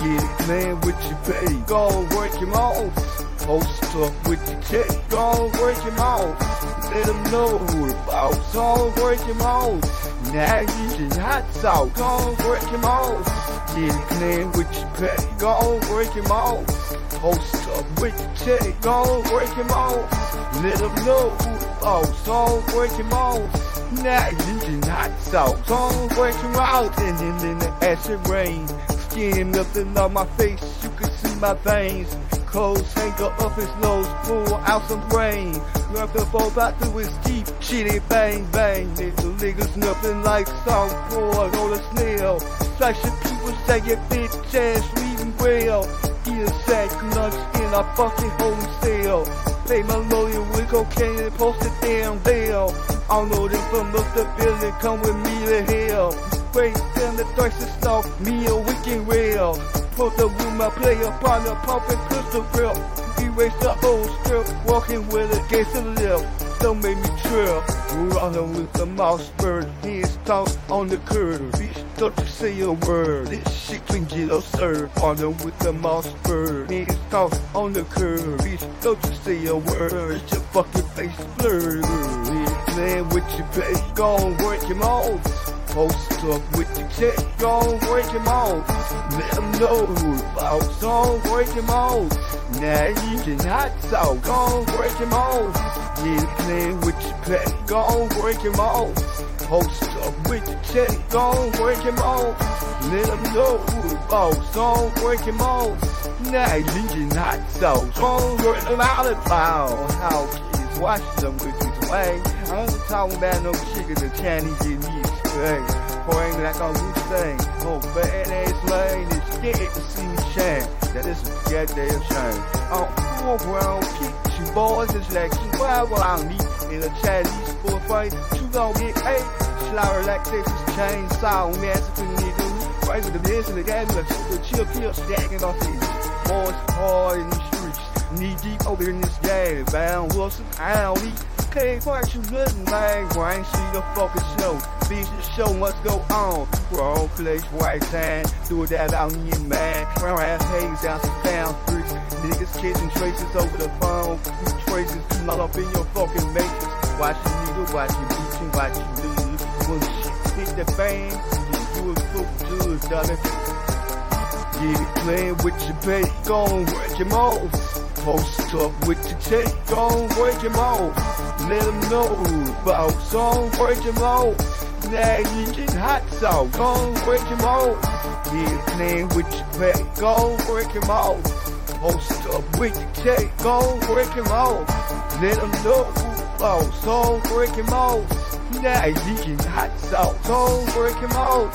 Get it playing with your pay, go work him off. Post up with your check, go work him off. Let him know who the boss, go work him off. Now you can hot sauce, go work him off. Get it playing with your pay, go work him off. Post up with your check, go work him off. Let him know who the boss, go work him off. Now you can hot sauce, go work him out. And then in the acid rain, skin nothing on my face, you can see my veins. Cold finger up his nose, pull out some brain. The ball back to his deep, chitty bang bang. Little niggas nothing like Southport or the snail. Flashing people say your bitch ass reading. Eat a sack nuts in a fucking home sale. Pay my lawyer with cocaine and post it damn there. I know them from the building, come with me to hell. Wait, then the thirst is off, me a wicked rail. Put the room, I play upon the pumping crystal grill. Erase the whole strip, walking with a against the lip. Don't make me trill. Running with the mouse bird, hands tossed on the curb. Don't you say a word. This shit can get absurd. Running with the mouse bird, hands tossed on the curb. Don't you say a word. Your fucking face blurred. Playing with your face, gon' work him off. Post up with the check, gon' work him off. Let him know who boss, gon' work him off. Now you can hot sauce, gon' work him off. Get playing with your pet, gon' work him off. Post up with the check, gon' work him off. Let him know who boss, gon' work him off. Now you can hot sauce, gon' work him out of town. How kids watch them with his way. I ain't talking about no chicken that can't get me straight. Pouring like on Wu Tang. Oh, badass lane is scared to see me shine. That is a goddamn shame. Oh, full grown peach boys is like you wild I need in a Chinese bullfight. You gon' get paid. Slaughter like Texas chainsaw massacre nigga. Right with the best in the game, like super chill pill stacking off these boys hard in the streets. Knee deep over in this game, bound Wilson, I don't eat. Can't quite you nothing, man. Why ain't see the fucking show? The show must go on. Wrong place, white time. Do that out in your man. Round ass haze out some down streets. Niggas kissing traces over the phone. You traces all up in your fucking matrix. Watch you nigga, watch you beat watch you lose. When shit hit the fan, you do it for good, darling. Get it playing with your bait, gon' work your off. Post up with your check, gon' work him off. Let him know boss, gon' work him off. Now you get hot sauce, gon' work him. Get it playing with your bait, gon' work him off. Post up with your check, gon' work him off. Let him know boss, gon' work him off. Now you get hot sauce, gon' work him off.